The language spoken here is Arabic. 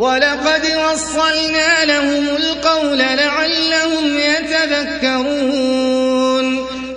وَلَقَدْ وَصَّلْنَا لَهُمُ الْقَوْلَ لَعَلَّهُمْ يَتَذَكَّرُونَ